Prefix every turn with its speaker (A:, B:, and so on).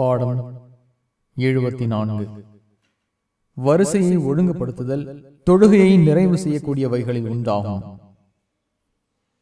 A: பாடம் எழுபத்தி நான்கு வரிசையை ஒழுங்குபடுத்துதல் தொழுகையை நிறைவு செய்யக்கூடியவைகளில் உண்டாகும்